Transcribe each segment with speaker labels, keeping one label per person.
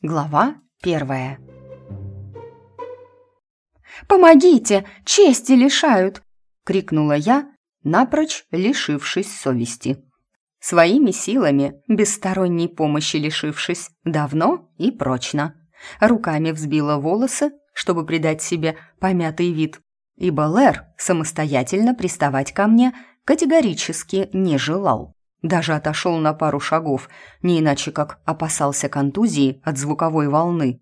Speaker 1: Глава первая. «Помогите! Чести лишают!» — крикнула я, напрочь лишившись совести. Своими силами, без сторонней помощи лишившись, давно и прочно. Руками взбила волосы, чтобы придать себе помятый вид, ибо Лэр самостоятельно приставать ко мне категорически не желал. Даже отошел на пару шагов, не иначе как опасался контузии от звуковой волны.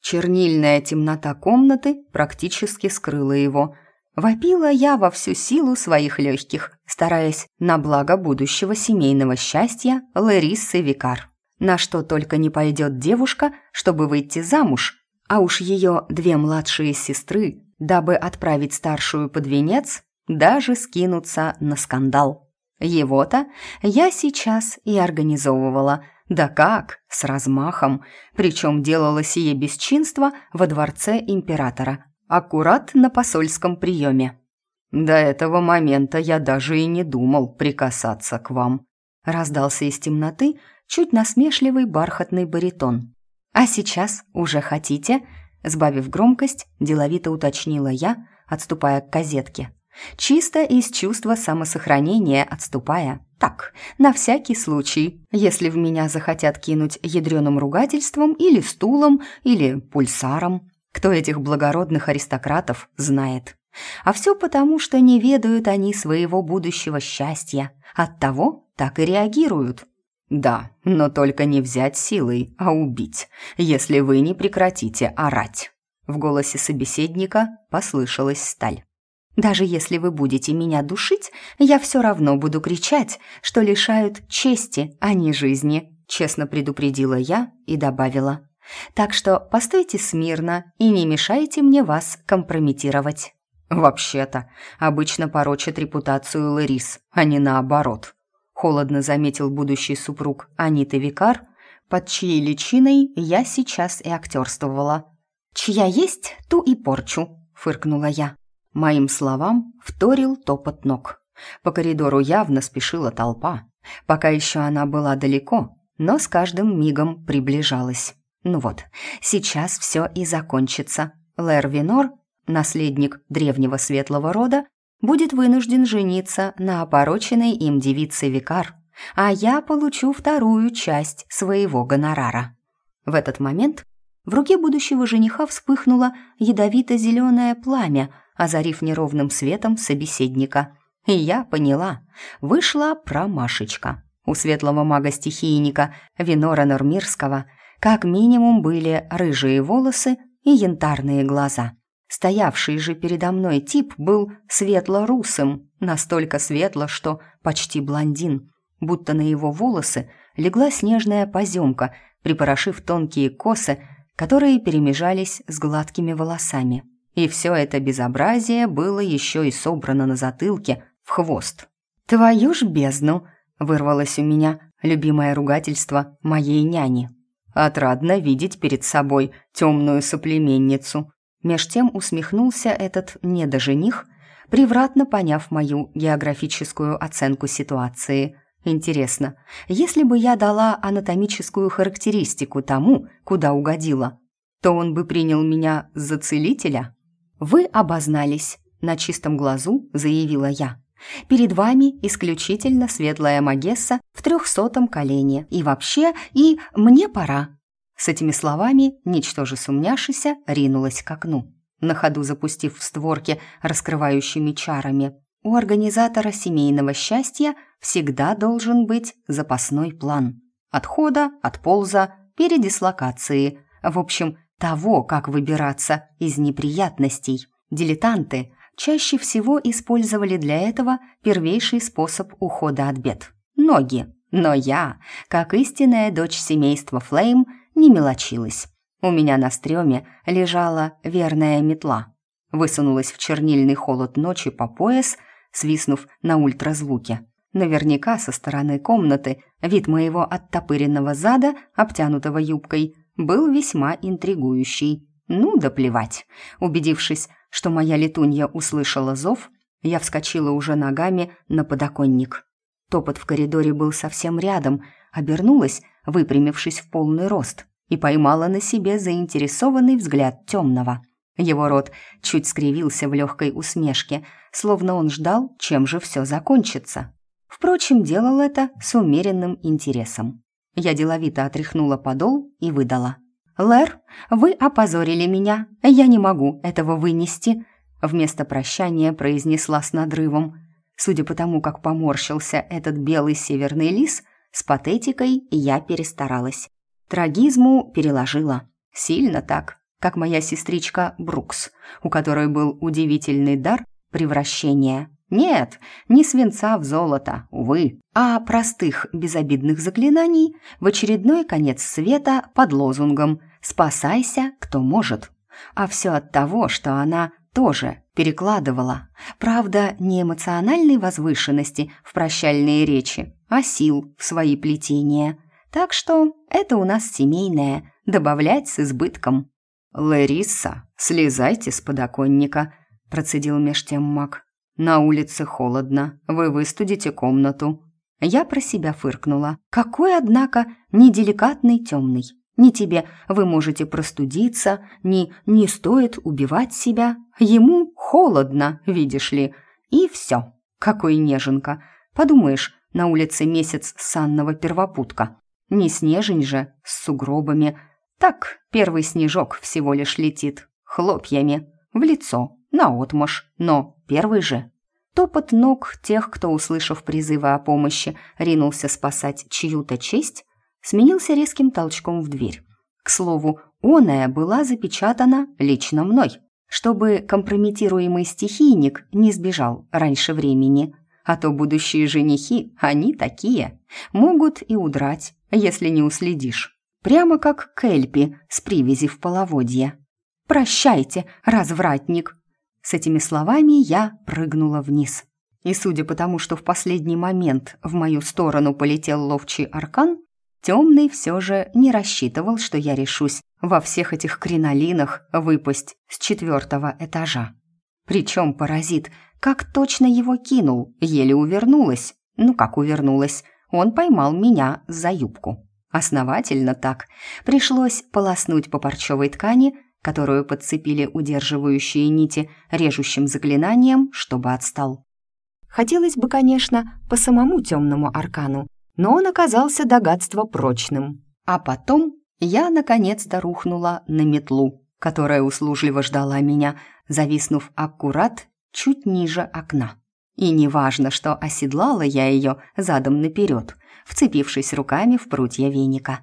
Speaker 1: Чернильная темнота комнаты практически скрыла его. Вопила я во всю силу своих легких, стараясь на благо будущего семейного счастья Лариссы Викар. На что только не пойдет девушка, чтобы выйти замуж, а уж ее две младшие сестры, дабы отправить старшую под венец, даже скинуться на скандал. Его-то я сейчас и организовывала. Да как, с размахом. Причем делала сие бесчинство во дворце императора. Аккурат на посольском приеме. «До этого момента я даже и не думал прикасаться к вам», раздался из темноты чуть насмешливый бархатный баритон. «А сейчас уже хотите?» Сбавив громкость, деловито уточнила я, отступая к козетке. Чисто из чувства самосохранения отступая. Так, на всякий случай, если в меня захотят кинуть ядреным ругательством или стулом, или пульсаром. Кто этих благородных аристократов знает? А все потому, что не ведают они своего будущего счастья. Оттого так и реагируют. Да, но только не взять силой, а убить, если вы не прекратите орать. В голосе собеседника послышалась сталь. Даже если вы будете меня душить, я все равно буду кричать, что лишают чести, а не жизни», — честно предупредила я и добавила. «Так что постойте смирно и не мешайте мне вас компрометировать». «Вообще-то, обычно порочат репутацию Ларис, а не наоборот», — холодно заметил будущий супруг Аниты Викар, под чьей личиной я сейчас и актерствовала. «Чья есть, ту и порчу», — фыркнула я. Моим словам вторил топот ног. По коридору явно спешила толпа. Пока еще она была далеко, но с каждым мигом приближалась. Ну вот, сейчас все и закончится. Лэр Винор, наследник древнего светлого рода, будет вынужден жениться на опороченной им девице Викар, а я получу вторую часть своего гонорара. В этот момент в руке будущего жениха вспыхнуло ядовито-зеленое пламя – озарив неровным светом собеседника. И я поняла, вышла промашечка. У светлого мага-стихийника Винора Нормирского как минимум были рыжие волосы и янтарные глаза. Стоявший же передо мной тип был светло-русым, настолько светло, что почти блондин, будто на его волосы легла снежная поземка, припорошив тонкие косы, которые перемежались с гладкими волосами. И все это безобразие было еще и собрано на затылке в хвост. «Твою ж бездну!» — вырвалось у меня любимое ругательство моей няни. Отрадно видеть перед собой темную соплеменницу. Меж тем усмехнулся этот недожених, превратно поняв мою географическую оценку ситуации. Интересно, если бы я дала анатомическую характеристику тому, куда угодила, то он бы принял меня за целителя? «Вы обознались», — на чистом глазу заявила я. «Перед вами исключительно светлая Магесса в трехсотом колене. И вообще, и мне пора». С этими словами, ничтоже сумняшися, ринулась к окну, на ходу запустив в створки раскрывающими чарами. У организатора семейного счастья всегда должен быть запасной план. Отхода, отполза, передислокации. В общем, того, как выбираться из неприятностей. Дилетанты чаще всего использовали для этого первейший способ ухода от бед – ноги. Но я, как истинная дочь семейства Флейм, не мелочилась. У меня на стреме лежала верная метла. Высунулась в чернильный холод ночи по пояс, свистнув на ультразвуке. Наверняка со стороны комнаты вид моего оттопыренного зада, обтянутого юбкой, был весьма интригующий. Ну да плевать. Убедившись, что моя летунья услышала зов, я вскочила уже ногами на подоконник. Топот в коридоре был совсем рядом, обернулась, выпрямившись в полный рост, и поймала на себе заинтересованный взгляд темного. Его рот чуть скривился в легкой усмешке, словно он ждал, чем же все закончится. Впрочем, делал это с умеренным интересом. Я деловито отряхнула подол и выдала. «Лэр, вы опозорили меня. Я не могу этого вынести», вместо прощания произнесла с надрывом. Судя по тому, как поморщился этот белый северный лис, с патетикой я перестаралась. Трагизму переложила. Сильно так, как моя сестричка Брукс, у которой был удивительный дар превращения. Нет, не свинца в золото, увы, а простых безобидных заклинаний в очередной конец света под лозунгом «Спасайся, кто может». А все от того, что она тоже перекладывала. Правда, не эмоциональной возвышенности в прощальные речи, а сил в свои плетения. Так что это у нас семейное, добавлять с избытком. «Лариса, слезайте с подоконника», — процедил меж тем маг. «На улице холодно, вы выстудите комнату». Я про себя фыркнула. «Какой, однако, неделикатный темный. Ни тебе вы можете простудиться, ни не стоит убивать себя. Ему холодно, видишь ли. И все. Какой неженка. Подумаешь, на улице месяц санного первопутка. Не снежень же, с сугробами, так, первый снежок всего лишь летит, хлопьями, в лицо, наотмашь, но первый же. Топот ног тех, кто, услышав призывы о помощи, ринулся спасать чью-то честь, сменился резким толчком в дверь. К слову, оная была запечатана лично мной, чтобы компрометируемый стихийник не сбежал раньше времени. А то будущие женихи, они такие, могут и удрать, если не уследишь прямо как Кельпи с привязи в половодье. «Прощайте, развратник!» С этими словами я прыгнула вниз. И судя по тому, что в последний момент в мою сторону полетел ловчий аркан, темный все же не рассчитывал, что я решусь во всех этих кринолинах выпасть с четвертого этажа. Причем паразит как точно его кинул, еле увернулась. Ну как увернулась, он поймал меня за юбку. Основательно так. Пришлось полоснуть по парчевой ткани, которую подцепили удерживающие нити режущим заклинанием, чтобы отстал. Хотелось бы, конечно, по самому темному аркану, но он оказался догадство прочным. А потом я наконец-то рухнула на метлу, которая услужливо ждала меня, зависнув аккурат чуть ниже окна. И неважно, что оседлала я ее задом наперед, вцепившись руками в прутья веника.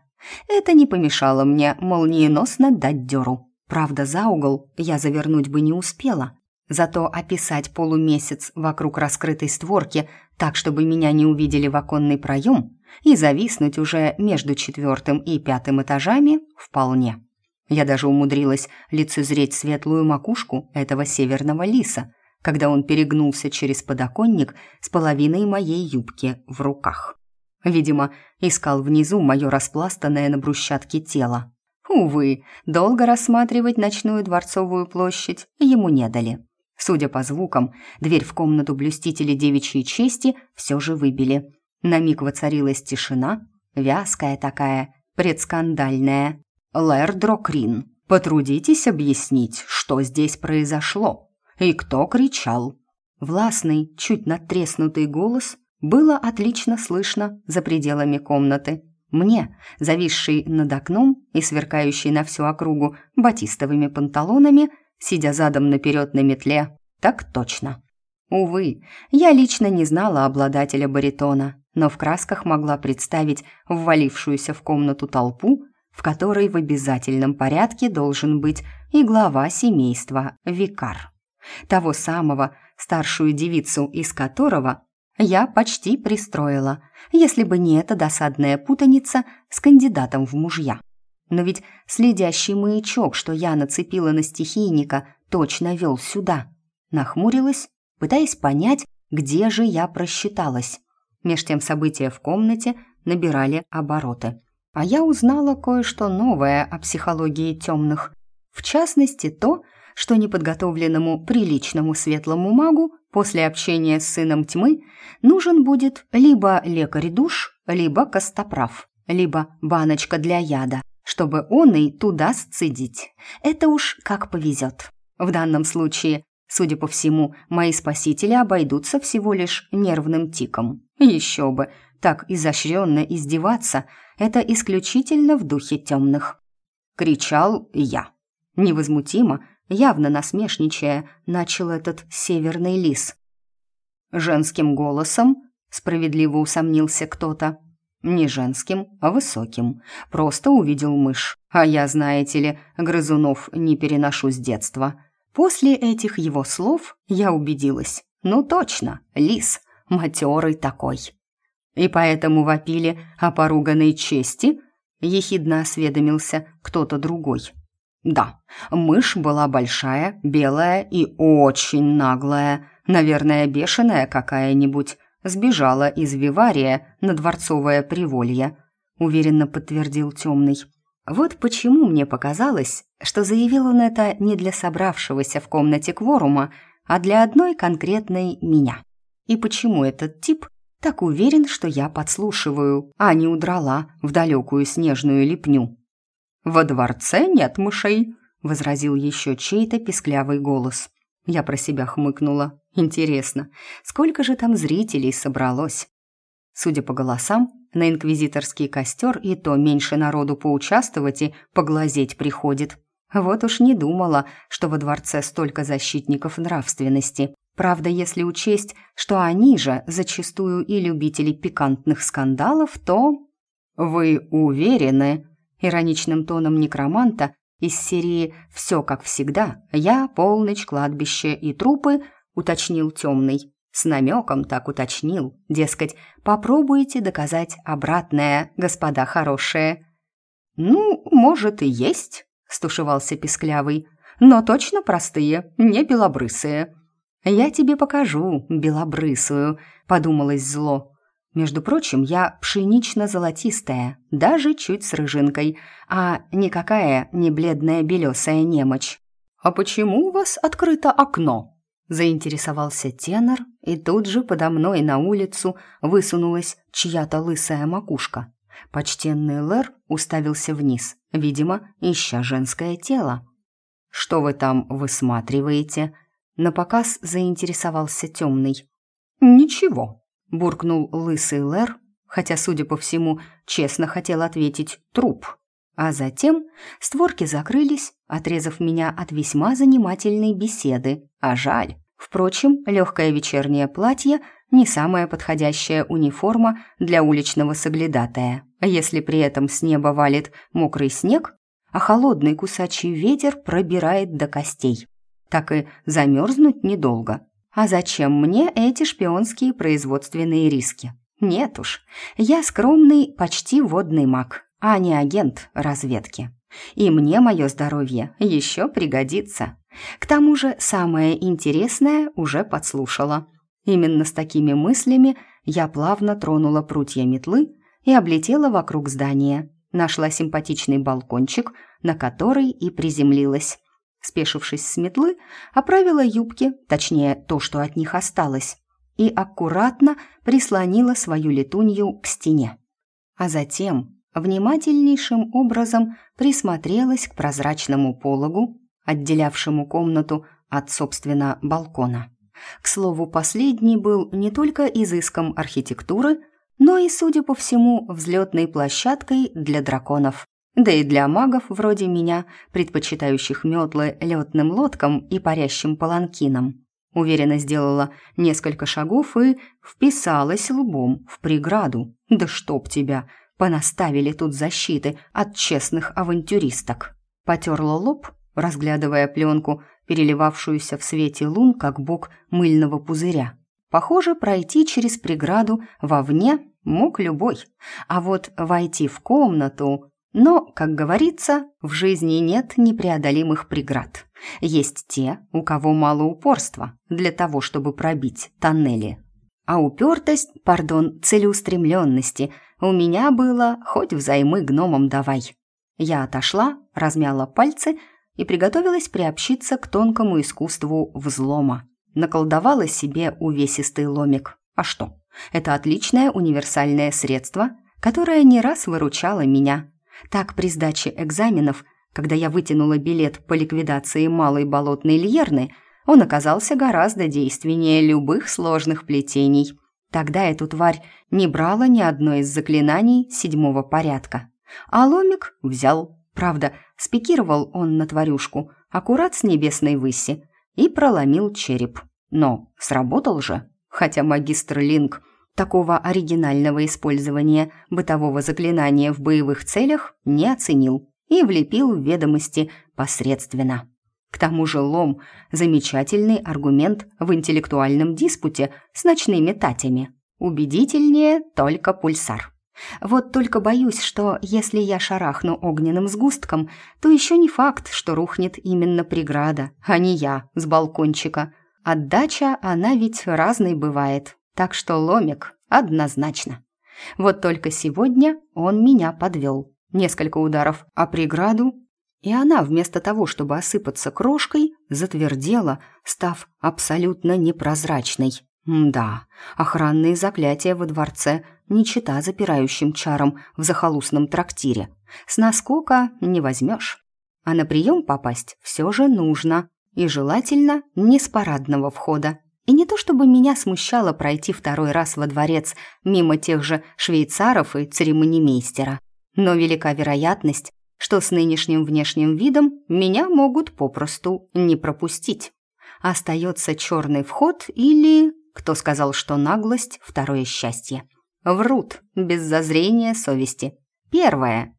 Speaker 1: Это не помешало мне молниеносно дать дёру. Правда, за угол я завернуть бы не успела. Зато описать полумесяц вокруг раскрытой створки так, чтобы меня не увидели в оконный проем, и зависнуть уже между четвертым и пятым этажами вполне. Я даже умудрилась лицезреть светлую макушку этого северного лиса, когда он перегнулся через подоконник с половиной моей юбки в руках. Видимо, искал внизу мое распластанное на брусчатке тело. Увы, долго рассматривать ночную дворцовую площадь ему не дали. Судя по звукам, дверь в комнату блюстителей девичьей чести все же выбили. На миг воцарилась тишина, вязкая такая, предскандальная. «Лэр Дрокрин, потрудитесь объяснить, что здесь произошло?» И кто кричал? Властный, чуть надтреснутый голос было отлично слышно за пределами комнаты. Мне, зависший над окном и сверкающий на всю округу батистовыми панталонами, сидя задом наперед на метле, так точно. Увы, я лично не знала обладателя баритона, но в красках могла представить ввалившуюся в комнату толпу, в которой в обязательном порядке должен быть и глава семейства Викар того самого, старшую девицу из которого я почти пристроила, если бы не эта досадная путаница с кандидатом в мужья. Но ведь следящий маячок, что я нацепила на стихийника, точно вел сюда. Нахмурилась, пытаясь понять, где же я просчиталась. Меж тем события в комнате набирали обороты. А я узнала кое-что новое о психологии темных. В частности, то, что неподготовленному приличному светлому магу после общения с сыном тьмы нужен будет либо лекарь душ, либо костоправ, либо баночка для яда, чтобы он и туда сцедить. Это уж как повезет. В данном случае, судя по всему, мои спасители обойдутся всего лишь нервным тиком. Еще бы, так изощренно издеваться – это исключительно в духе темных. Кричал я. Невозмутимо, явно насмешничая, начал этот северный лис. Женским голосом справедливо усомнился кто-то. Не женским, а высоким. Просто увидел мышь. А я, знаете ли, грызунов не переношу с детства. После этих его слов я убедилась. Ну точно, лис, матерый такой. И поэтому вопили о поруганной чести, ехидно осведомился кто-то другой. Да, мышь была большая, белая и очень наглая, наверное, бешеная какая-нибудь, Сбежала из Вивария на Дворцовое Приволье», — уверенно подтвердил темный. Вот почему мне показалось, что заявил он это не для собравшегося в комнате кворума, а для одной конкретной меня. И почему этот тип так уверен, что я подслушиваю, а не удрала в далекую снежную лепню. «Во дворце нет мышей», — возразил еще чей-то песклявый голос. Я про себя хмыкнула. Интересно, сколько же там зрителей собралось? Судя по голосам, на инквизиторский костер и то меньше народу поучаствовать и поглазеть приходит. Вот уж не думала, что во дворце столько защитников нравственности. Правда, если учесть, что они же зачастую и любители пикантных скандалов, то... «Вы уверены?» Ироничным тоном некроманта из серии «Все как всегда», «Я», «Полночь», «Кладбище» и «Трупы» уточнил темный. С намеком так уточнил, дескать, попробуйте доказать обратное, господа хорошие. «Ну, может, и есть», — стушевался Песклявый, «но точно простые, не белобрысые». «Я тебе покажу белобрысую», — подумалось зло. Между прочим, я пшенично-золотистая, даже чуть с рыжинкой, а никакая не бледная белесая немочь. «А почему у вас открыто окно?» – заинтересовался тенор, и тут же подо мной на улицу высунулась чья-то лысая макушка. Почтенный Лэр уставился вниз, видимо, ища женское тело. «Что вы там высматриваете?» На показ заинтересовался темный. «Ничего», буркнул лысый Лэр, хотя, судя по всему, честно хотел ответить «труп». А затем створки закрылись, отрезав меня от весьма занимательной беседы. А жаль. Впрочем, легкое вечернее платье – не самая подходящая униформа для уличного соглядатая. Если при этом с неба валит мокрый снег, а холодный кусачий ветер пробирает до костей. Так и замерзнуть недолго. А зачем мне эти шпионские производственные риски? Нет уж, я скромный, почти водный маг, а не агент разведки. И мне мое здоровье еще пригодится. К тому же самое интересное уже подслушала. Именно с такими мыслями я плавно тронула прутья метлы и облетела вокруг здания. Нашла симпатичный балкончик, на который и приземлилась. Спешившись с метлы, оправила юбки, точнее, то, что от них осталось, и аккуратно прислонила свою летунью к стене. А затем внимательнейшим образом присмотрелась к прозрачному пологу, отделявшему комнату от, собственно, балкона. К слову, последний был не только изыском архитектуры, но и, судя по всему, взлетной площадкой для драконов. Да и для магов вроде меня, предпочитающих метлы летным лодкам и парящим паланкинам. Уверенно сделала несколько шагов и вписалась лбом в преграду. Да чтоб тебя! Понаставили тут защиты от честных авантюристок. Потерла лоб, разглядывая пленку, переливавшуюся в свете лун, как бок мыльного пузыря. Похоже, пройти через преграду вовне мог любой, а вот войти в комнату но, как говорится, в жизни нет непреодолимых преград. Есть те, у кого мало упорства для того, чтобы пробить тоннели. А упертость, пардон, целеустремленности у меня было хоть взаймы гномам давай. Я отошла, размяла пальцы и приготовилась приобщиться к тонкому искусству взлома. Наколдовала себе увесистый ломик. А что? Это отличное универсальное средство, которое не раз выручало меня – Так при сдаче экзаменов, когда я вытянула билет по ликвидации малой болотной льерны, он оказался гораздо действеннее любых сложных плетений. Тогда эту тварь не брала ни одно из заклинаний седьмого порядка. А ломик взял. Правда, спикировал он на тварюшку, аккурат с небесной выси, и проломил череп. Но сработал же, хотя магистр Линк такого оригинального использования бытового заклинания в боевых целях не оценил и влепил в ведомости посредственно. К тому же лом – замечательный аргумент в интеллектуальном диспуте с ночными татями. Убедительнее только пульсар. Вот только боюсь, что если я шарахну огненным сгустком, то еще не факт, что рухнет именно преграда, а не я с балкончика. Отдача, она ведь разной бывает, так что ломик однозначно. Вот только сегодня он меня подвел. Несколько ударов о преграду, и она вместо того, чтобы осыпаться крошкой, затвердела, став абсолютно непрозрачной. Да, охранные заклятия во дворце не чита запирающим чаром в захолустном трактире. С наскока не возьмешь. А на прием попасть все же нужно. И желательно не с парадного входа. И не то чтобы меня смущало пройти второй раз во дворец мимо тех же швейцаров и церемонимейстера. Но велика вероятность, что с нынешним внешним видом меня могут попросту не пропустить. Остается черный вход или... Кто сказал, что наглость – второе счастье? Врут, без зазрения совести. Первое.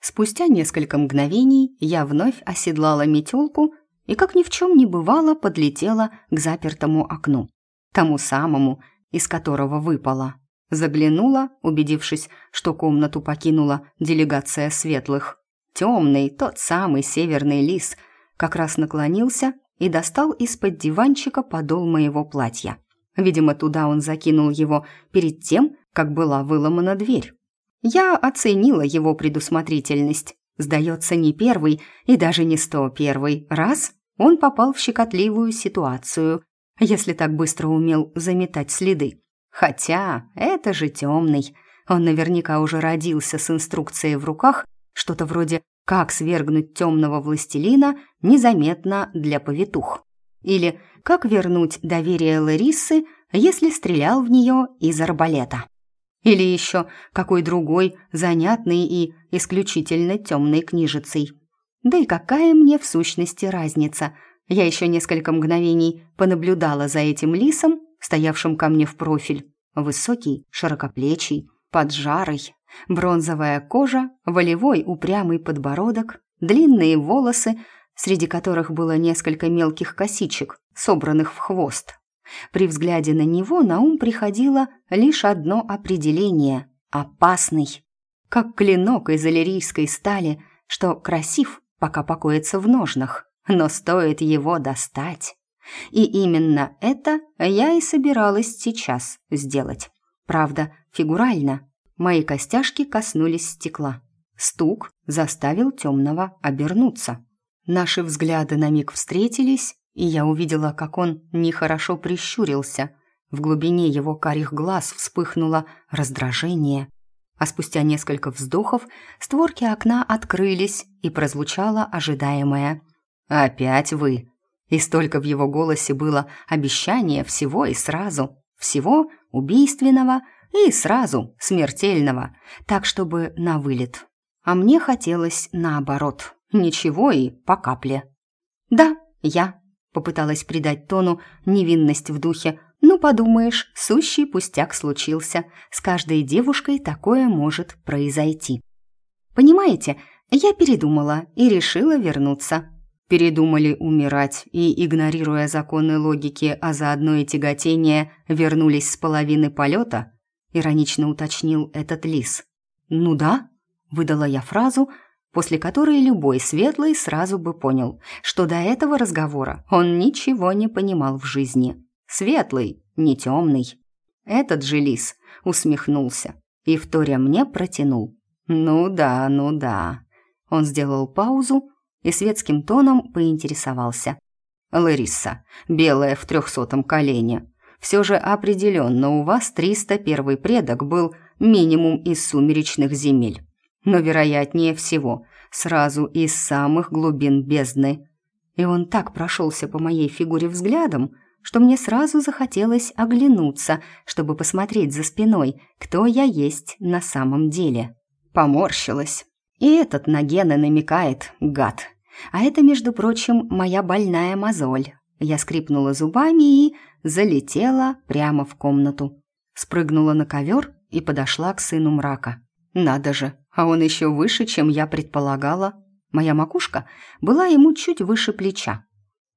Speaker 1: Спустя несколько мгновений я вновь оседлала метелку и, как ни в чем не бывало, подлетела к запертому окну. Тому самому, из которого выпала. Заглянула, убедившись, что комнату покинула делегация светлых. Темный, тот самый северный лис, как раз наклонился и достал из-под диванчика подол моего платья. Видимо, туда он закинул его перед тем, как была выломана дверь. Я оценила его предусмотрительность. Сдается не первый и даже не сто первый раз он попал в щекотливую ситуацию, если так быстро умел заметать следы. Хотя это же темный. Он наверняка уже родился с инструкцией в руках, что-то вроде «Как свергнуть темного властелина незаметно для повитух». Или «Как вернуть доверие Ларисы, если стрелял в нее из арбалета». Или еще какой другой, занятный и исключительно темной книжицей. Да и какая мне в сущности разница? Я еще несколько мгновений понаблюдала за этим лисом, стоявшим ко мне в профиль. Высокий, широкоплечий, поджарый, бронзовая кожа, волевой упрямый подбородок, длинные волосы, среди которых было несколько мелких косичек, собранных в хвост. При взгляде на него на ум приходило лишь одно определение – опасный. Как клинок из аллерийской стали, что красив, пока покоится в ножнах, но стоит его достать. И именно это я и собиралась сейчас сделать. Правда, фигурально. Мои костяшки коснулись стекла. Стук заставил темного обернуться. Наши взгляды на миг встретились, и я увидела, как он нехорошо прищурился. В глубине его карих глаз вспыхнуло раздражение. А спустя несколько вздохов створки окна открылись, и прозвучало ожидаемое «Опять вы!» И столько в его голосе было обещания всего и сразу, всего убийственного и сразу смертельного, так чтобы на вылет. А мне хотелось наоборот, ничего и по капле. «Да, я», Попыталась придать тону невинность в духе. «Ну, подумаешь, сущий пустяк случился. С каждой девушкой такое может произойти». «Понимаете, я передумала и решила вернуться». Передумали умирать и, игнорируя законы логики, а заодно и тяготение, вернулись с половины полета? Иронично уточнил этот лис. «Ну да», — выдала я фразу, после которой любой светлый сразу бы понял, что до этого разговора он ничего не понимал в жизни. Светлый, не темный. Этот же лис усмехнулся и, вторя мне, протянул. «Ну да, ну да». Он сделал паузу и светским тоном поинтересовался. «Лариса, белая в трехсотом колене. Все же определенно у вас 301 предок был минимум из сумеречных земель. Но вероятнее всего сразу из самых глубин бездны. И он так прошелся по моей фигуре взглядом, что мне сразу захотелось оглянуться, чтобы посмотреть за спиной, кто я есть на самом деле. Поморщилась. И этот на гены намекает, гад. А это, между прочим, моя больная мозоль. Я скрипнула зубами и залетела прямо в комнату. Спрыгнула на ковер и подошла к сыну мрака. Надо же, а он еще выше, чем я предполагала. Моя макушка была ему чуть выше плеча.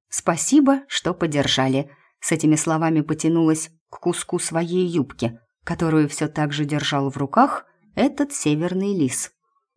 Speaker 1: «Спасибо, что подержали», с этими словами потянулась к куску своей юбки, которую все так же держал в руках этот северный лис.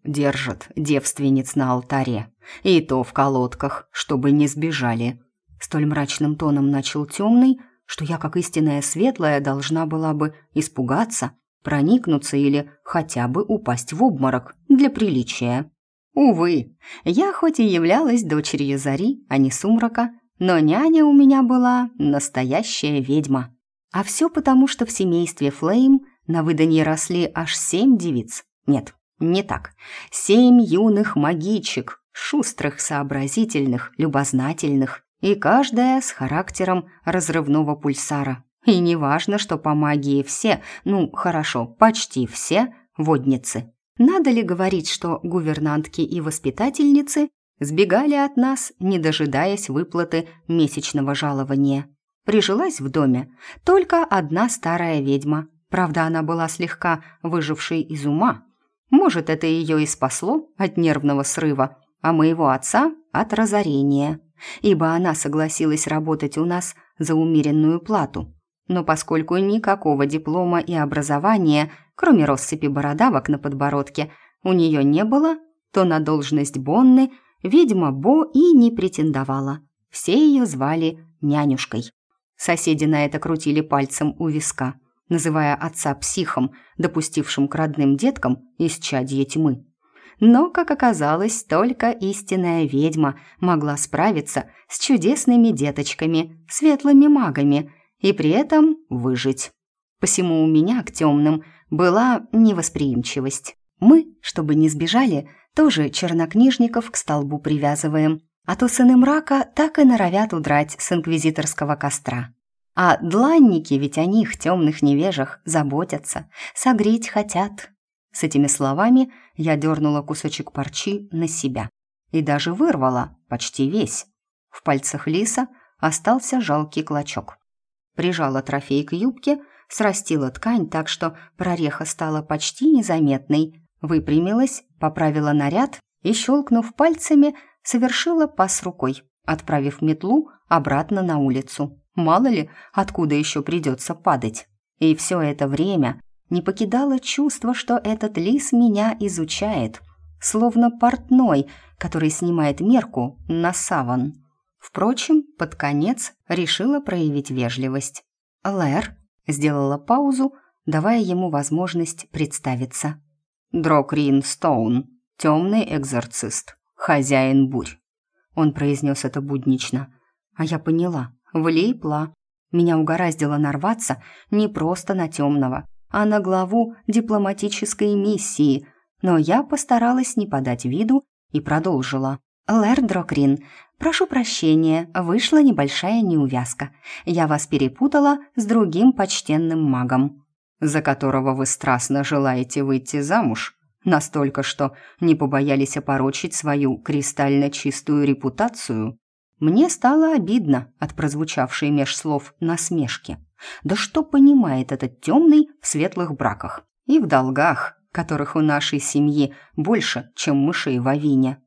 Speaker 1: Держат девственниц на алтаре, и то в колодках, чтобы не сбежали. Столь мрачным тоном начал темный, что я, как истинная светлая, должна была бы испугаться, проникнуться или хотя бы упасть в обморок для приличия. Увы, я хоть и являлась дочерью Зари, а не Сумрака, но няня у меня была настоящая ведьма. А все потому, что в семействе Флейм на выданье росли аж семь девиц. Нет, не так. Семь юных магичек, шустрых, сообразительных, любознательных, и каждая с характером разрывного пульсара. И не важно, что по магии все, ну, хорошо, почти все водницы. Надо ли говорить, что гувернантки и воспитательницы Сбегали от нас, не дожидаясь выплаты месячного жалования. Прижилась в доме только одна старая ведьма. Правда, она была слегка выжившей из ума. Может, это ее и спасло от нервного срыва, а моего отца – от разорения. Ибо она согласилась работать у нас за умеренную плату. Но поскольку никакого диплома и образования, кроме россыпи бородавок на подбородке, у нее не было, то на должность Бонны – Ведьма Бо и не претендовала. Все ее звали нянюшкой. Соседи на это крутили пальцем у виска, называя отца психом, допустившим к родным деткам исчадье тьмы. Но, как оказалось, только истинная ведьма могла справиться с чудесными деточками, светлыми магами, и при этом выжить. Посему у меня к темным была невосприимчивость. Мы, чтобы не сбежали, тоже чернокнижников к столбу привязываем, а то сыны мрака так и норовят удрать с инквизиторского костра. А дланники ведь о них, темных невежах, заботятся, согреть хотят. С этими словами я дернула кусочек парчи на себя и даже вырвала почти весь. В пальцах лиса остался жалкий клочок. Прижала трофей к юбке, срастила ткань так, что прореха стала почти незаметной, выпрямилась, поправила наряд и, щелкнув пальцами, совершила пас рукой, отправив метлу обратно на улицу. Мало ли, откуда еще придется падать. И все это время не покидало чувство, что этот лис меня изучает, словно портной, который снимает мерку на саван. Впрочем, под конец решила проявить вежливость. «Лэр», — сделала паузу, давая ему возможность представиться. «Дрокрин Стоун, темный экзорцист, хозяин бурь». Он произнес это буднично. А я поняла, влипла. Меня угораздило нарваться не просто на темного, а на главу дипломатической миссии, но я постаралась не подать виду и продолжила. «Лэр Дрокрин, прошу прощения, вышла небольшая неувязка. Я вас перепутала с другим почтенным магом» за которого вы страстно желаете выйти замуж, настолько, что не побоялись опорочить свою кристально чистую репутацию, мне стало обидно от прозвучавшей меж слов насмешки. Да что понимает этот темный в светлых браках и в долгах, которых у нашей семьи больше, чем мышей в авине?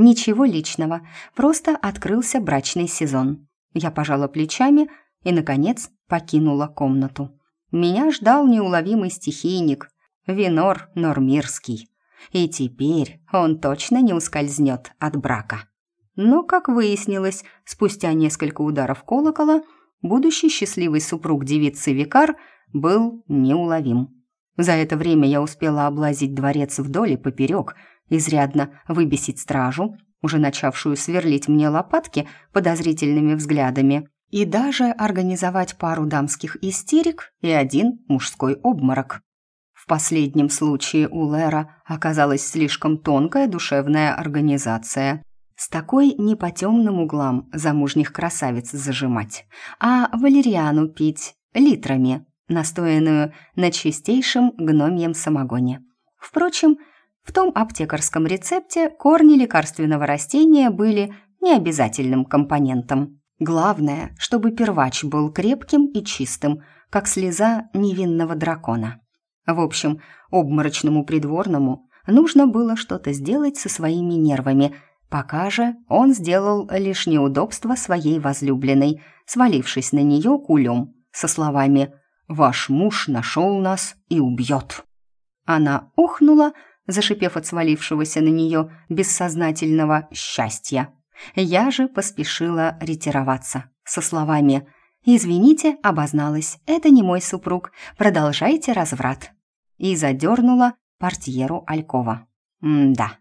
Speaker 1: Ничего личного, просто открылся брачный сезон. Я пожала плечами и, наконец, покинула комнату. Меня ждал неуловимый стихийник, Винор Нормирский. И теперь он точно не ускользнет от брака. Но, как выяснилось, спустя несколько ударов колокола, будущий счастливый супруг девицы Викар был неуловим. За это время я успела облазить дворец вдоль и поперек, изрядно выбесить стражу, уже начавшую сверлить мне лопатки подозрительными взглядами, и даже организовать пару дамских истерик и один мужской обморок. В последнем случае у Лера оказалась слишком тонкая душевная организация. С такой не по темным углам замужних красавиц зажимать, а валериану пить литрами, настоянную на чистейшем гномьем самогоне. Впрочем, в том аптекарском рецепте корни лекарственного растения были необязательным компонентом. Главное, чтобы первач был крепким и чистым, как слеза невинного дракона. В общем, обморочному придворному нужно было что-то сделать со своими нервами, пока же он сделал лишь неудобство своей возлюбленной, свалившись на нее кулем, со словами «Ваш муж нашел нас и убьет». Она ухнула, зашипев от свалившегося на нее бессознательного счастья. Я же поспешила ретироваться со словами «Извините, обозналась, это не мой супруг, продолжайте разврат». И задернула портьеру Алькова. М-да,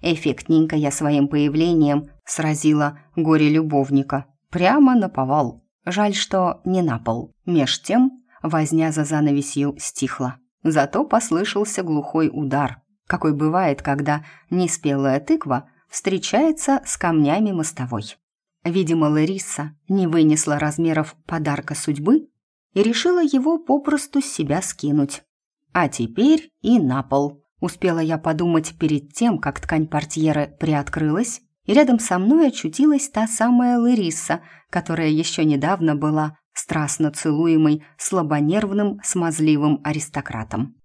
Speaker 1: эффектненько я своим появлением сразила горе-любовника. Прямо на повал. Жаль, что не на пол. Меж тем возня за занавесью стихла. Зато послышался глухой удар, какой бывает, когда неспелая тыква встречается с камнями мостовой. Видимо, Лариса не вынесла размеров подарка судьбы и решила его попросту с себя скинуть. А теперь и на пол. Успела я подумать перед тем, как ткань портьеры приоткрылась, и рядом со мной очутилась та самая Лариса, которая еще недавно была страстно целуемой слабонервным смазливым аристократом.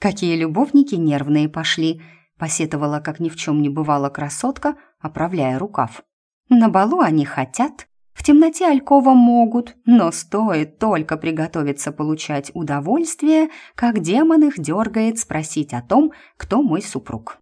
Speaker 1: «Какие любовники нервные пошли!» — посетовала, как ни в чем не бывала красотка, оправляя рукав. На балу они хотят, в темноте Алькова могут, но стоит только приготовиться получать удовольствие, как демон их дергает спросить о том, кто мой супруг.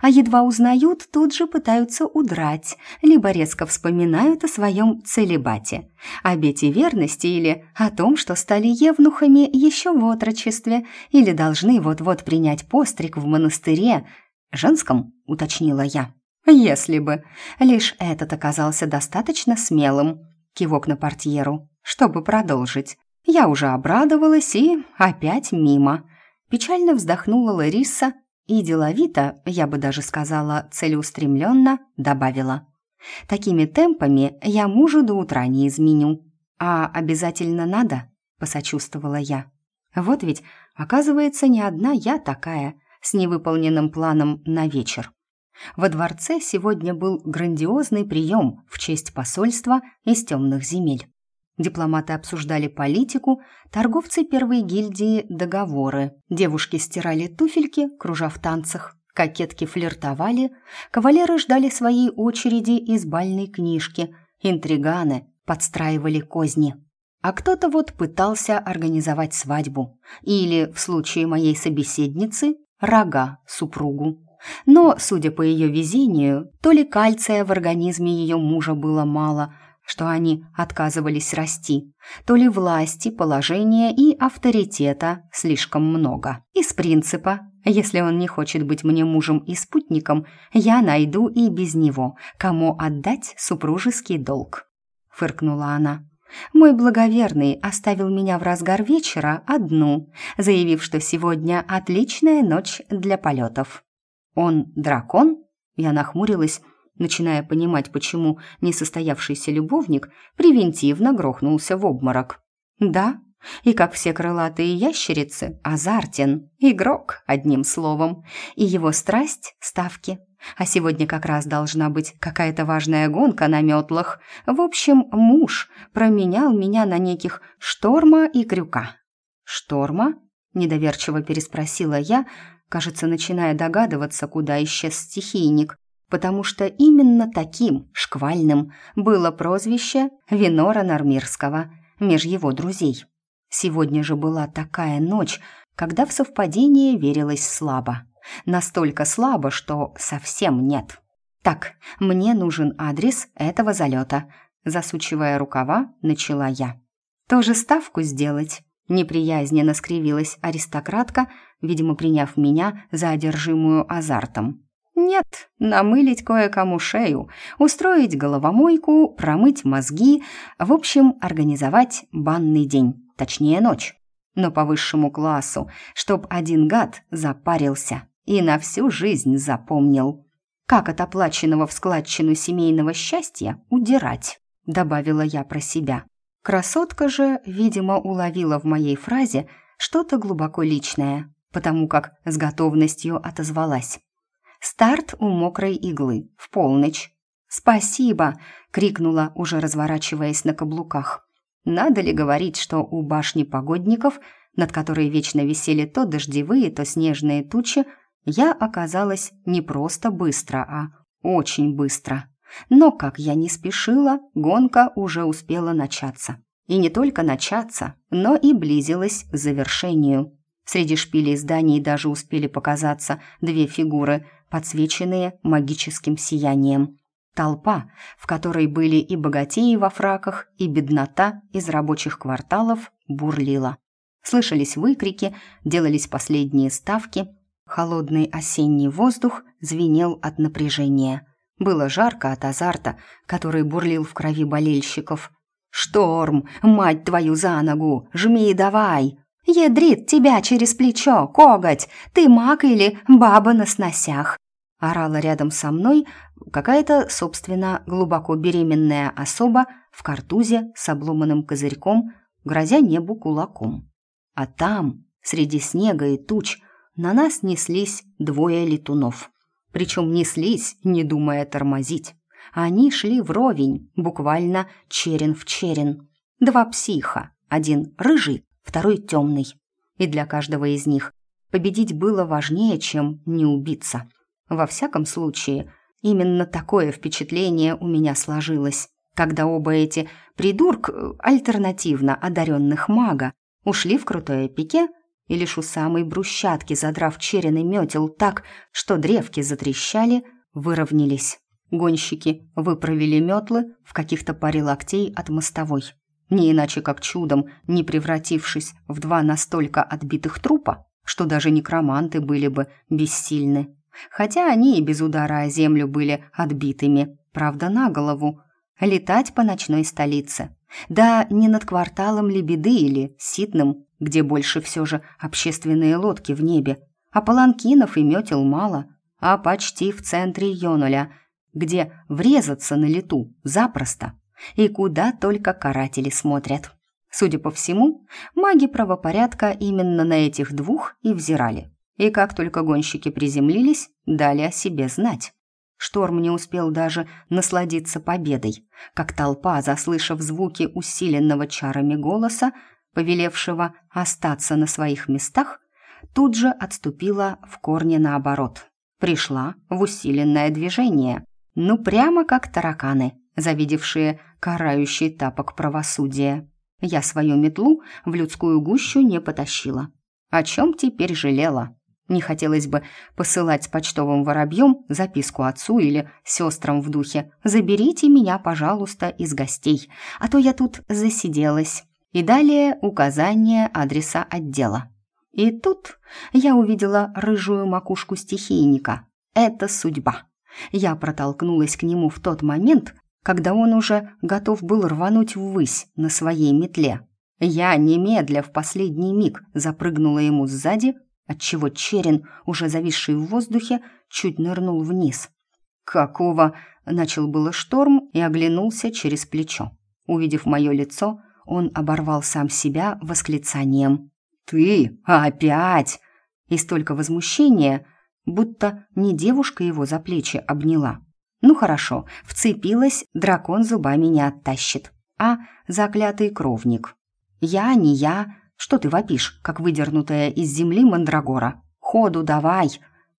Speaker 1: А едва узнают, тут же пытаются удрать, либо резко вспоминают о своем целебате, обете верности или о том, что стали евнухами еще в отрочестве или должны вот-вот принять постриг в монастыре, женском, уточнила я. Если бы. Лишь этот оказался достаточно смелым. Кивок на портьеру, чтобы продолжить. Я уже обрадовалась и опять мимо. Печально вздохнула Лариса и деловито, я бы даже сказала целеустремленно, добавила. «Такими темпами я мужу до утра не изменю». «А обязательно надо?» – посочувствовала я. «Вот ведь, оказывается, не одна я такая, с невыполненным планом на вечер. Во дворце сегодня был грандиозный прием в честь посольства из темных земель. Дипломаты обсуждали политику, торговцы первой гильдии – договоры, девушки стирали туфельки, кружа в танцах, кокетки флиртовали, кавалеры ждали своей очереди из бальной книжки, интриганы подстраивали козни. А кто-то вот пытался организовать свадьбу. Или, в случае моей собеседницы, рога супругу. Но, судя по ее везению, то ли кальция в организме ее мужа было мало, что они отказывались расти, то ли власти, положения и авторитета слишком много. Из принципа, если он не хочет быть мне мужем и спутником, я найду и без него, кому отдать супружеский долг. Фыркнула она. Мой благоверный оставил меня в разгар вечера одну, заявив, что сегодня отличная ночь для полетов. «Он дракон?» Я нахмурилась, начиная понимать, почему несостоявшийся любовник превентивно грохнулся в обморок. «Да, и как все крылатые ящерицы, азартен, игрок, одним словом, и его страсть – ставки. А сегодня как раз должна быть какая-то важная гонка на метлах. В общем, муж променял меня на неких Шторма и Крюка». «Шторма?» – недоверчиво переспросила я, кажется, начиная догадываться, куда исчез стихийник, потому что именно таким, шквальным, было прозвище Винора Нормирского, меж его друзей. Сегодня же была такая ночь, когда в совпадение верилось слабо. Настолько слабо, что совсем нет. «Так, мне нужен адрес этого залета», засучивая рукава, начала я. «Тоже ставку сделать?» Неприязненно скривилась аристократка, видимо, приняв меня за одержимую азартом. «Нет, намылить кое-кому шею, устроить головомойку, промыть мозги, в общем, организовать банный день, точнее ночь. но по высшему классу, чтоб один гад запарился и на всю жизнь запомнил. Как от оплаченного в складчину семейного счастья удирать, добавила я про себя. Красотка же, видимо, уловила в моей фразе что-то глубоко личное, потому как с готовностью отозвалась. Старт у мокрой иглы, в полночь. «Спасибо!» — крикнула, уже разворачиваясь на каблуках. Надо ли говорить, что у башни погодников, над которой вечно висели то дождевые, то снежные тучи, я оказалась не просто быстро, а очень быстро. Но, как я не спешила, гонка уже успела начаться. И не только начаться, но и близилась к завершению. Среди шпилей зданий даже успели показаться две фигуры, подсвеченные магическим сиянием. Толпа, в которой были и богатеи во фраках, и беднота из рабочих кварталов, бурлила. Слышались выкрики, делались последние ставки. Холодный осенний воздух звенел от напряжения. Было жарко от азарта, который бурлил в крови болельщиков. «Шторм! Мать твою за ногу! Жми давай!» «Ядрит тебя через плечо, коготь! Ты маг или баба на сносях?» Орала рядом со мной какая-то, собственно, глубоко беременная особа в картузе с обломанным козырьком, грозя небу кулаком. А там, среди снега и туч, на нас неслись двое летунов. Причем неслись, не думая тормозить. Они шли вровень, буквально черен в черен. Два психа, один рыжий, второй темный. И для каждого из них победить было важнее, чем не убиться. Во всяком случае, именно такое впечатление у меня сложилось, когда оба эти придурк альтернативно одаренных мага ушли в крутое пике и лишь у самой брусчатки, задрав черен и метел так, что древки затрещали, выровнялись. Гонщики выправили метлы в каких-то паре локтей от мостовой не иначе как чудом, не превратившись в два настолько отбитых трупа, что даже некроманты были бы бессильны. Хотя они и без удара о землю были отбитыми, правда, на голову. Летать по ночной столице. Да не над кварталом Лебеды или Ситным, где больше все же общественные лодки в небе, а паланкинов и метел мало, а почти в центре Йонуля, где врезаться на лету запросто и куда только каратели смотрят. Судя по всему, маги правопорядка именно на этих двух и взирали. И как только гонщики приземлились, дали о себе знать. Шторм не успел даже насладиться победой, как толпа, заслышав звуки усиленного чарами голоса, повелевшего остаться на своих местах, тут же отступила в корне наоборот. Пришла в усиленное движение, ну прямо как тараканы, завидевшие карающий тапок правосудия. Я свою метлу в людскую гущу не потащила. О чем теперь жалела? Не хотелось бы посылать с почтовым воробьем записку отцу или сестрам в духе «Заберите меня, пожалуйста, из гостей, а то я тут засиделась». И далее указание адреса отдела. И тут я увидела рыжую макушку стихийника. Это судьба. Я протолкнулась к нему в тот момент, когда он уже готов был рвануть ввысь на своей метле. Я немедля в последний миг запрыгнула ему сзади, отчего черен, уже зависший в воздухе, чуть нырнул вниз. «Какого?» — начал было шторм и оглянулся через плечо. Увидев мое лицо, он оборвал сам себя восклицанием. «Ты? Опять?» И столько возмущения, будто не девушка его за плечи обняла, ну хорошо, вцепилась, дракон зубами не оттащит. А заклятый кровник. Я, не я. Что ты вопишь, как выдернутая из земли мандрагора? Ходу давай.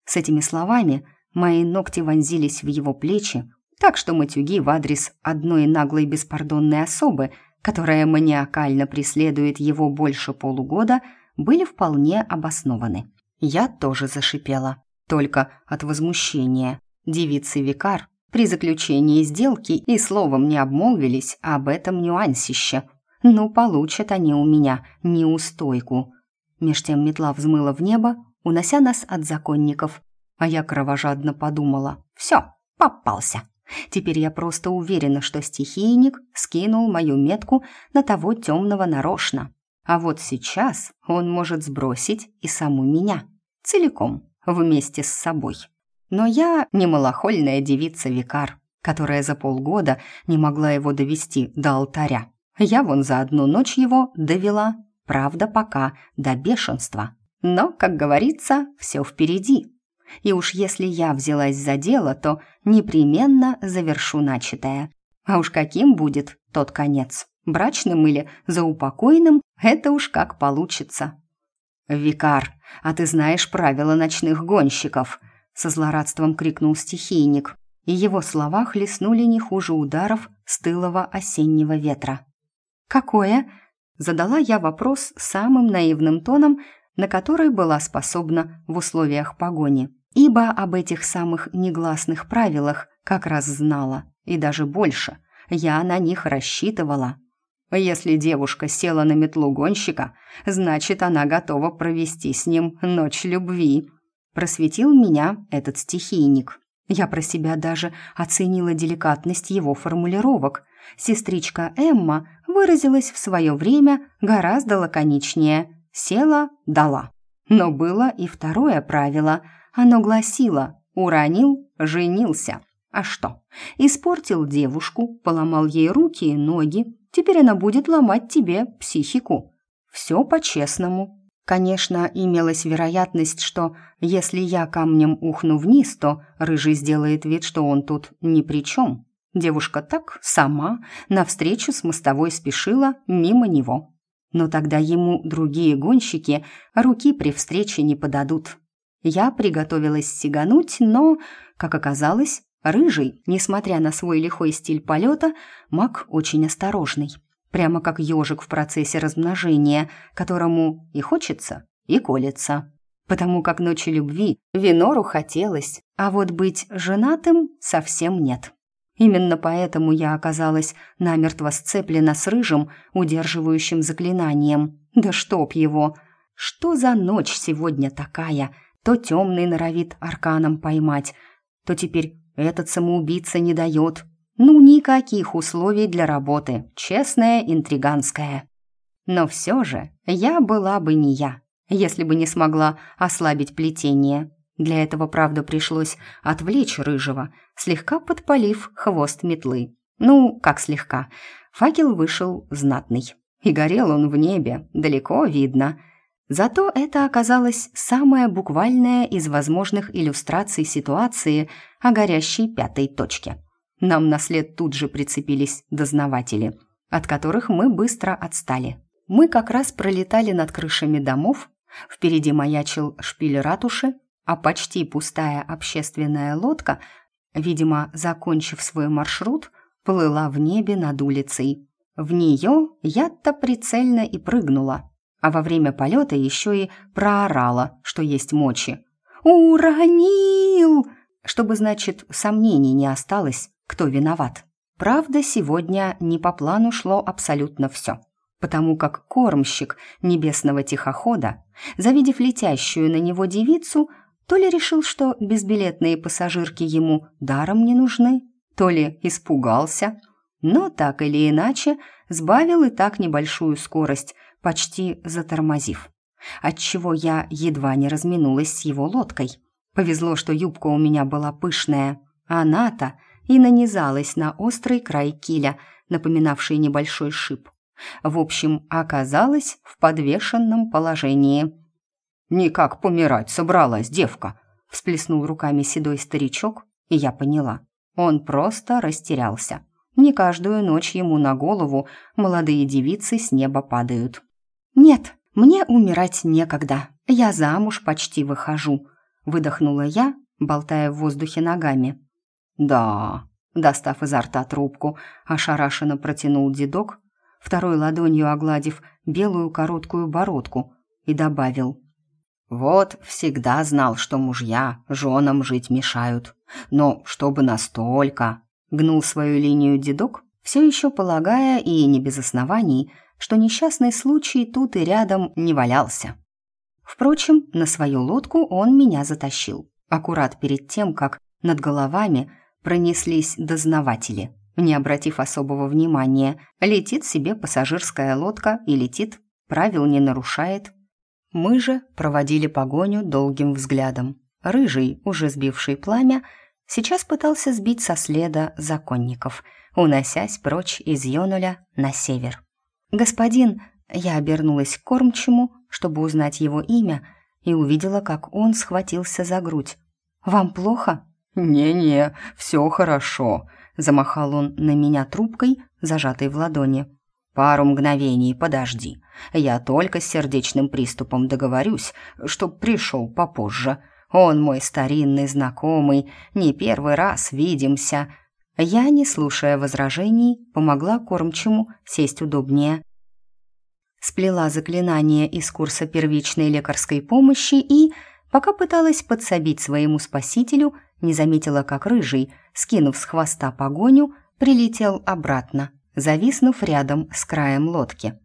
Speaker 1: С этими словами мои ногти вонзились в его плечи, так что матюги в адрес одной наглой беспардонной особы, которая маниакально преследует его больше полугода, были вполне обоснованы. Я тоже зашипела, только от возмущения. Девицы-викар при заключении сделки и словом не обмолвились об этом нюансище. Ну, получат они у меня неустойку. Меж тем метла взмыла в небо, унося нас от законников. А я кровожадно подумала. Все, попался. Теперь я просто уверена, что стихийник скинул мою метку на того темного нарочно. А вот сейчас он может сбросить и саму меня. Целиком, вместе с собой. Но я не малохольная девица-викар, которая за полгода не могла его довести до алтаря. Я вон за одну ночь его довела, правда, пока до бешенства. Но, как говорится, все впереди. И уж если я взялась за дело, то непременно завершу начатое. А уж каким будет тот конец, брачным или заупокойным, это уж как получится. «Викар, а ты знаешь правила ночных гонщиков?» со злорадством крикнул стихийник, и его слова хлестнули не хуже ударов стылого осеннего ветра. «Какое?» — задала я вопрос самым наивным тоном, на который была способна в условиях погони, ибо об этих самых негласных правилах как раз знала, и даже больше, я на них рассчитывала. Если девушка села на метлу гонщика, значит, она готова провести с ним ночь любви. Просветил меня этот стихийник. Я про себя даже оценила деликатность его формулировок. Сестричка Эмма выразилась в свое время гораздо лаконичнее. Села, дала. Но было и второе правило. Оно гласило «уронил, женился». А что? Испортил девушку, поломал ей руки и ноги. Теперь она будет ломать тебе психику. Все по-честному. Конечно, имелась вероятность, что если я камнем ухну вниз, то Рыжий сделает вид, что он тут ни при чем. Девушка так сама навстречу с мостовой спешила мимо него. Но тогда ему другие гонщики руки при встрече не подадут. Я приготовилась сигануть, но, как оказалось, Рыжий, несмотря на свой лихой стиль полета, маг очень осторожный прямо как ежик в процессе размножения, которому и хочется, и колется. Потому как ночи любви Винору хотелось, а вот быть женатым совсем нет. Именно поэтому я оказалась намертво сцеплена с рыжим, удерживающим заклинанием. Да чтоб его! Что за ночь сегодня такая? То темный норовит арканом поймать, то теперь этот самоубийца не дает, ну, никаких условий для работы, честная, интриганская. Но все же я была бы не я, если бы не смогла ослабить плетение. Для этого, правда, пришлось отвлечь рыжего, слегка подпалив хвост метлы. Ну, как слегка. Факел вышел знатный. И горел он в небе, далеко видно. Зато это оказалось самое буквальное из возможных иллюстраций ситуации о горящей пятой точке – нам на след тут же прицепились дознаватели, от которых мы быстро отстали. Мы как раз пролетали над крышами домов, впереди маячил шпиль ратуши, а почти пустая общественная лодка, видимо, закончив свой маршрут, плыла в небе над улицей. В нее я-то прицельно и прыгнула, а во время полета еще и проорала, что есть мочи. «Уронил!» Чтобы, значит, сомнений не осталось, кто виноват. Правда, сегодня не по плану шло абсолютно все, потому как кормщик небесного тихохода, завидев летящую на него девицу, то ли решил, что безбилетные пассажирки ему даром не нужны, то ли испугался, но так или иначе сбавил и так небольшую скорость, почти затормозив, отчего я едва не разминулась с его лодкой. Повезло, что юбка у меня была пышная, а она-то и нанизалась на острый край киля, напоминавший небольшой шип. В общем, оказалась в подвешенном положении. «Никак помирать собралась девка», — всплеснул руками седой старичок, и я поняла. Он просто растерялся. Не каждую ночь ему на голову молодые девицы с неба падают. «Нет, мне умирать некогда. Я замуж почти выхожу», — выдохнула я, болтая в воздухе ногами. «Да», — достав изо рта трубку, ошарашенно протянул дедок, второй ладонью огладив белую короткую бородку, и добавил. «Вот всегда знал, что мужья женам жить мешают. Но чтобы настолько...» Гнул свою линию дедок, все еще полагая, и не без оснований, что несчастный случай тут и рядом не валялся. Впрочем, на свою лодку он меня затащил, аккурат перед тем, как над головами пронеслись дознаватели. Не обратив особого внимания, летит себе пассажирская лодка и летит, правил не нарушает. Мы же проводили погоню долгим взглядом. Рыжий, уже сбивший пламя, сейчас пытался сбить со следа законников, уносясь прочь из Йонуля на север. «Господин!» Я обернулась к кормчему, чтобы узнать его имя, и увидела, как он схватился за грудь. «Вам плохо?»
Speaker 2: «Не-не, все хорошо», — замахал он на меня трубкой, зажатой в ладони. «Пару мгновений, подожди. Я только с сердечным приступом договорюсь, чтоб пришел попозже. Он мой старинный знакомый, не первый раз видимся». Я, не слушая возражений, помогла кормчему сесть удобнее. Сплела заклинание из курса первичной лекарской помощи и, пока пыталась подсобить своему спасителю, не заметила, как рыжий, скинув с хвоста погоню, прилетел обратно, зависнув рядом с краем лодки.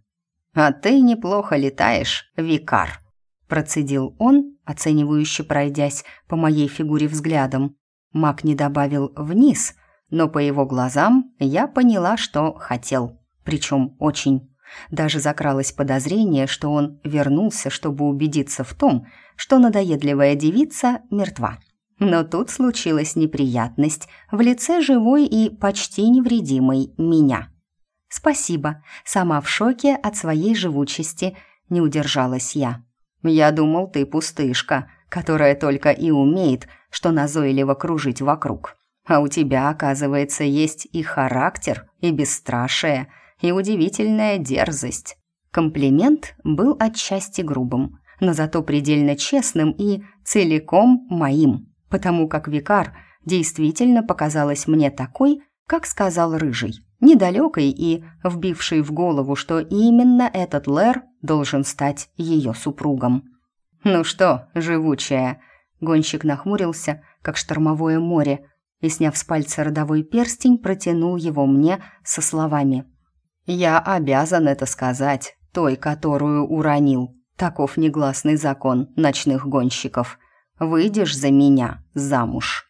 Speaker 2: «А ты неплохо летаешь, викар», — процедил он, оценивающе пройдясь по моей фигуре взглядом. Маг не добавил «вниз», но по его глазам я поняла, что хотел, причем очень. Даже закралось подозрение, что он вернулся, чтобы убедиться в том, что надоедливая девица мертва. Но тут случилась неприятность в лице живой и почти невредимой меня. «Спасибо, сама в шоке от своей живучести», — не удержалась я. «Я думал, ты пустышка, которая только и умеет, что назойливо кружить вокруг. А у тебя, оказывается, есть и характер, и бесстрашие, и удивительная дерзость». Комплимент был отчасти грубым, но зато предельно честным и целиком моим потому как викар действительно показалась мне такой, как сказал Рыжий, недалекой и вбившей в голову, что именно этот Лэр должен стать ее супругом. «Ну что, живучая?» Гонщик нахмурился, как штормовое море, и, сняв с пальца родовой перстень, протянул его мне со словами. «Я обязан это сказать, той, которую уронил. Таков негласный закон ночных гонщиков. Выйдешь за меня замуж».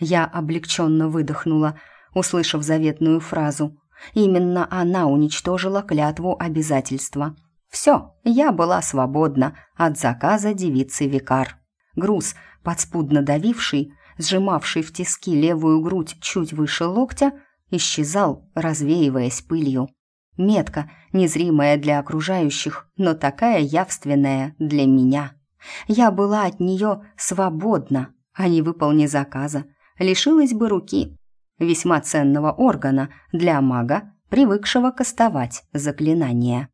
Speaker 2: Я облегченно выдохнула, услышав заветную фразу. Именно она уничтожила клятву обязательства. Все, я была свободна от заказа девицы Викар. Груз, подспудно давивший, сжимавший в тиски левую грудь чуть выше локтя, исчезал, развеиваясь пылью. Метка, незримая для окружающих, но такая явственная для меня. Я была от нее свободна, а не выполни заказа, лишилась бы руки, весьма ценного органа для мага, привыкшего кастовать заклинания.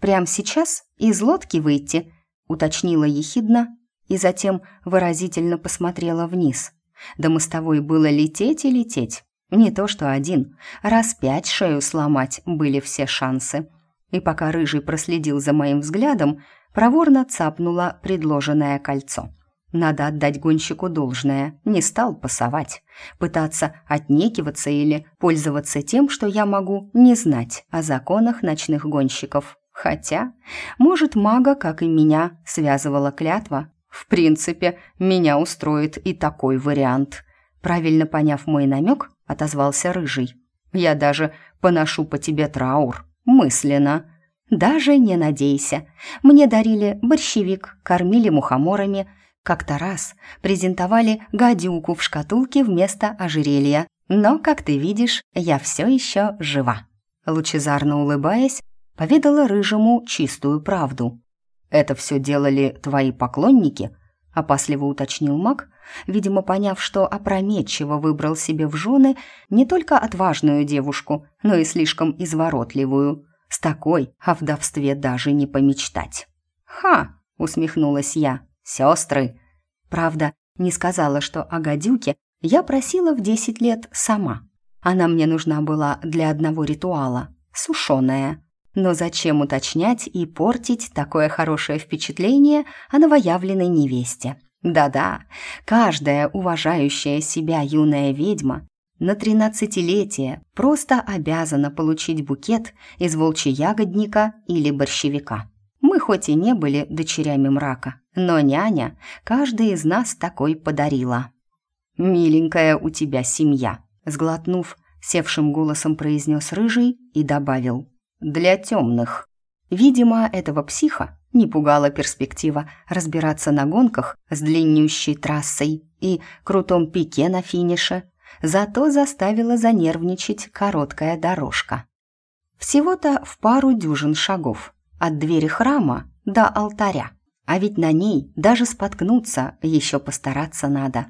Speaker 2: «Прямо сейчас из лодки выйти?» — уточнила ехидно и затем выразительно посмотрела вниз. До мостовой было лететь и лететь. Не то что один, раз пять шею сломать были все шансы. И пока Рыжий проследил за моим взглядом, проворно цапнула предложенное кольцо. Надо отдать гонщику должное, не стал пасовать, пытаться отнекиваться или пользоваться тем, что я могу не знать о законах ночных гонщиков. Хотя, может, мага, как и меня, связывала клятва. В принципе, меня устроит и такой вариант. Правильно поняв мой намек, отозвался Рыжий. Я даже поношу по тебе траур, мысленно. Даже не надейся. Мне дарили борщевик, кормили мухоморами. Как-то раз презентовали гадюку в шкатулке вместо ожерелья. Но, как ты видишь, я все еще жива. Лучезарно улыбаясь, поведала Рыжему чистую правду. «Это все делали твои поклонники?» — опасливо уточнил маг, видимо, поняв, что опрометчиво выбрал себе в жены не только отважную девушку, но и слишком изворотливую. С такой о вдовстве даже не помечтать. «Ха!» — усмехнулась я. «Сестры!» Правда, не сказала, что о гадюке я просила в десять лет сама. Она мне нужна была для одного ритуала, сушеная. Но зачем уточнять и портить такое хорошее впечатление о новоявленной невесте? Да-да, каждая уважающая себя юная ведьма на тринадцатилетие просто обязана получить букет из волчья-ягодника или борщевика. Мы хоть и не были дочерями мрака, но няня каждый из нас такой подарила. «Миленькая у тебя семья», — сглотнув, севшим голосом произнес рыжий и добавил. «Для темных».
Speaker 1: Видимо, этого психа не пугала перспектива разбираться на гонках с длиннющей трассой и крутом пике на финише, зато заставила занервничать короткая дорожка. Всего-то в пару дюжин шагов от двери храма до алтаря, а ведь на ней даже споткнуться еще постараться надо.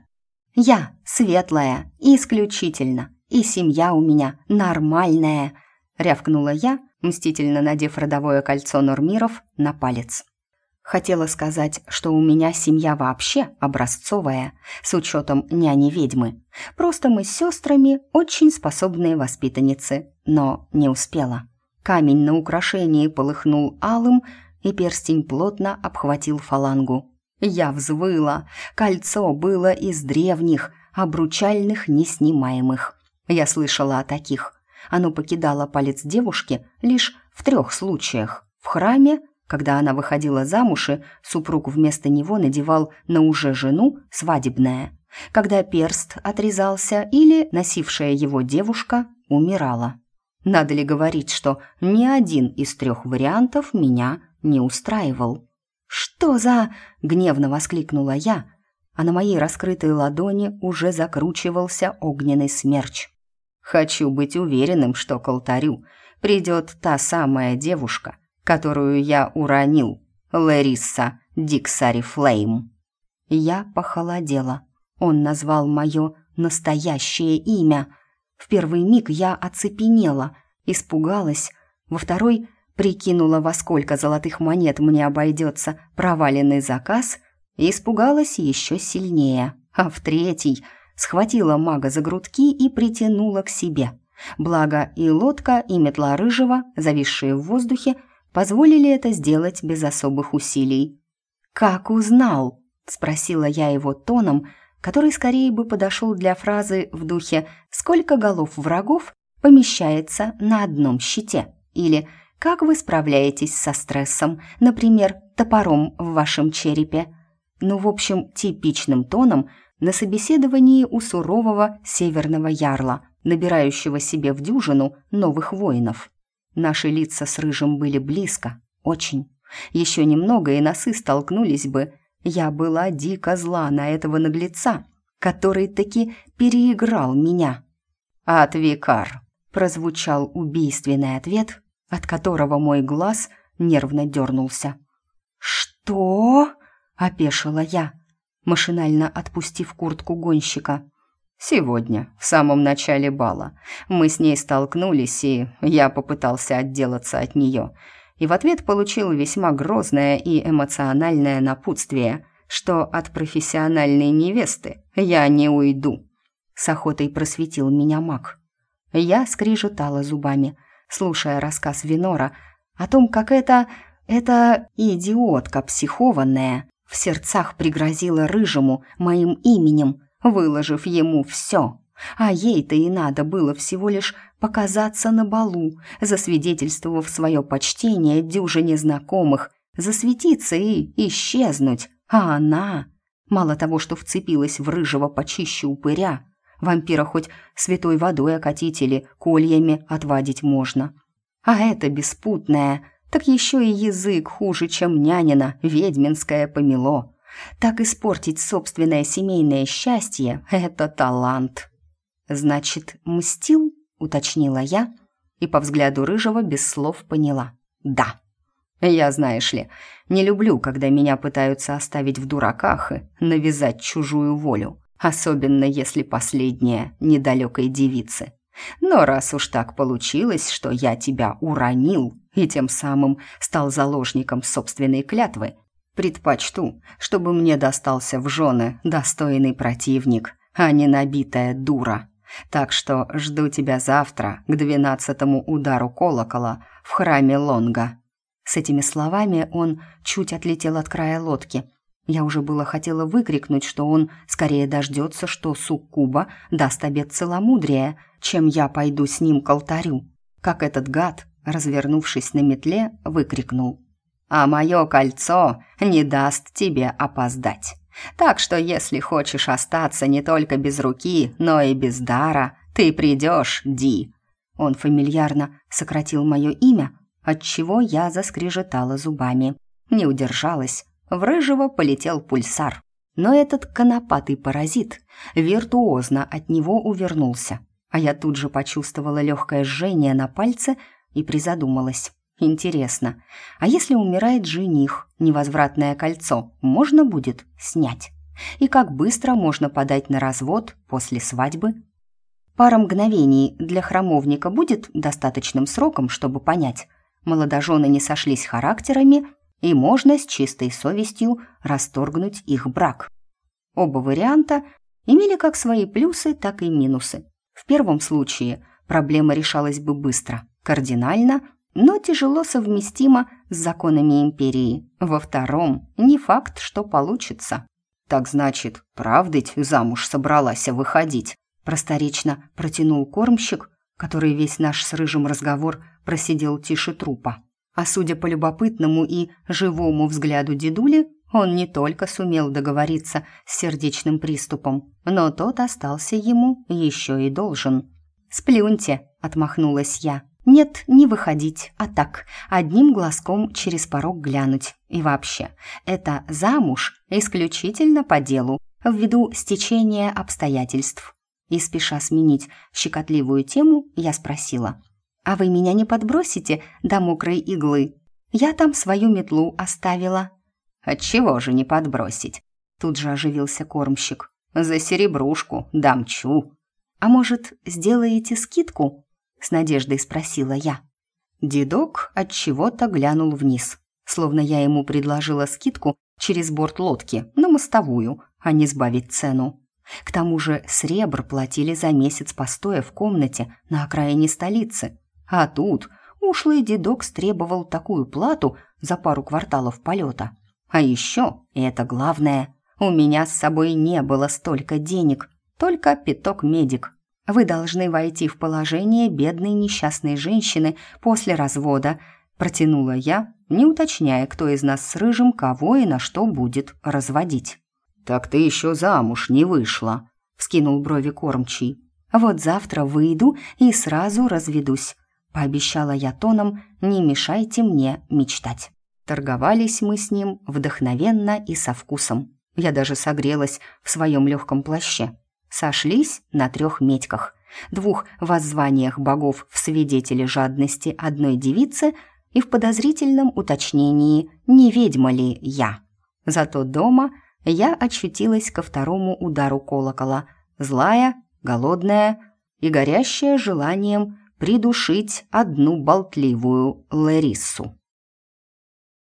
Speaker 1: Я светлая, исключительно, и семья у меня нормальная, рявкнула я, мстительно надев родовое кольцо Нормиров на палец. Хотела сказать, что у меня семья вообще образцовая, с учетом няни-ведьмы. Просто мы с сестрами очень способные воспитанницы, но не успела. Камень на украшении полыхнул алым, и перстень плотно обхватил фалангу. Я взвыла. Кольцо было из древних, обручальных неснимаемых. Я слышала о таких. Оно покидало палец девушки лишь в трех случаях. В храме, когда она выходила замуж, и супруг вместо него надевал на уже жену свадебное. Когда перст отрезался или носившая его девушка умирала. Надо ли говорить, что ни один из трех вариантов меня не устраивал? «Что за...» — гневно воскликнула я, а на моей раскрытой ладони уже закручивался огненный смерч. Хочу быть уверенным, что к алтарю придет та самая девушка, которую я уронил, Лариса Диксари Флейм. Я похолодела. Он назвал мое настоящее имя. В первый миг я оцепенела, испугалась, во второй прикинула, во сколько золотых монет мне обойдется проваленный заказ, и испугалась еще сильнее, а в третий — схватила мага за грудки и притянула к себе. Благо и лодка, и метла рыжего, зависшие в воздухе, позволили это сделать без особых усилий. «Как узнал?» — спросила я его тоном, который скорее бы подошел для фразы в духе «Сколько голов врагов помещается на одном щите?» или «Как вы справляетесь со стрессом, например, топором в вашем черепе?» Ну, в общем, типичным тоном — на собеседовании у сурового северного ярла, набирающего себе в дюжину новых воинов. Наши лица с Рыжим были близко, очень. Еще немного, и носы столкнулись бы. Я была дико зла на этого наглеца, который таки переиграл меня. «Отвикар», — прозвучал убийственный ответ, от которого мой глаз нервно дернулся. «Что?» — опешила я машинально отпустив куртку гонщика. «Сегодня, в самом начале бала, мы с ней столкнулись, и я попытался отделаться от нее, и в ответ получил весьма грозное и эмоциональное напутствие, что от профессиональной невесты я не уйду». С охотой просветил меня маг. Я скрижетала зубами, слушая рассказ Винора о том, как это... это идиотка психованная в сердцах пригрозила рыжему моим именем, выложив ему все. А ей-то и надо было всего лишь показаться на балу, засвидетельствовав свое почтение дюжине знакомых, засветиться и исчезнуть. А она, мало того, что вцепилась в рыжего почище упыря, вампира хоть святой водой окатить или кольями отвадить можно. А это беспутная – так еще и язык хуже, чем нянина, ведьминское помело. Так испортить собственное семейное счастье — это талант. «Значит, мстил?» — уточнила я, и по взгляду Рыжего без слов поняла. «Да». «Я, знаешь ли, не люблю, когда меня пытаются оставить в дураках и навязать чужую волю, особенно если последняя недалекой девицы. Но раз уж так получилось, что я тебя уронил, и тем самым стал заложником собственной клятвы, предпочту, чтобы мне достался в жены достойный противник, а не набитая дура. Так что жду тебя завтра к двенадцатому удару колокола в храме Лонга». С этими словами он чуть отлетел от края лодки. Я уже было хотела выкрикнуть, что он скорее дождется, что суккуба даст обет целомудрия, чем я пойду с ним к алтарю. Как этот гад развернувшись на метле, выкрикнул. «А мое кольцо не даст тебе опоздать. Так что если хочешь остаться не только без руки, но и без дара, ты придешь, Ди». Он фамильярно сократил мое имя, отчего я заскрежетала зубами. Не удержалась. В рыжего полетел пульсар. Но этот конопатый паразит виртуозно от него увернулся. А я тут же почувствовала легкое жжение на пальце и призадумалась. Интересно, а если умирает жених, невозвратное кольцо можно будет снять? И как быстро можно подать на развод после свадьбы? Пара мгновений для храмовника будет достаточным сроком, чтобы понять, молодожены не сошлись характерами и можно с чистой совестью расторгнуть их брак. Оба варианта имели как свои плюсы, так и минусы. В первом случае проблема решалась бы быстро, кардинально, но тяжело совместимо с законами империи. Во втором не факт, что получится. «Так значит, правдыть замуж собралась выходить?» просторечно протянул кормщик, который весь наш с Рыжим разговор просидел тише трупа. А судя по любопытному и живому взгляду дедули, он не только сумел договориться с сердечным приступом, но тот остался ему еще и должен. «Сплюньте», — отмахнулась я. «Нет, не выходить, а так, одним глазком через порог глянуть. И вообще, это замуж исключительно по делу, ввиду стечения обстоятельств». И спеша сменить щекотливую тему, я спросила. «А вы меня не подбросите до мокрой иглы? Я там свою метлу оставила». «Отчего же не подбросить?» Тут же оживился кормщик. «За серебрушку дамчу». «А может, сделаете скидку?» С надеждой спросила я. Дедок от чего-то глянул вниз, словно я ему предложила скидку через борт лодки на мостовую, а не сбавить цену. К тому же сребр платили за месяц постоя в комнате на окраине столицы. А тут ушлый дедок стребовал такую плату за пару кварталов полета. А еще, и это главное, у меня с собой не было столько денег, только пяток медик. Вы должны войти в положение бедной несчастной женщины после развода, протянула я, не уточняя, кто из нас с Рыжим кого и на что будет разводить. «Так ты еще замуж не вышла», — вскинул брови кормчий. «Вот завтра выйду и сразу разведусь», — пообещала я тоном «не мешайте мне мечтать». Торговались мы с ним вдохновенно и со вкусом. Я даже согрелась в своем легком плаще. Сошлись на трех медьках, двух воззваниях богов в свидетели жадности одной девицы и в подозрительном уточнении, не ведьма ли я. Зато дома — я очутилась ко второму удару колокола, злая, голодная и горящая желанием придушить одну болтливую Лариссу.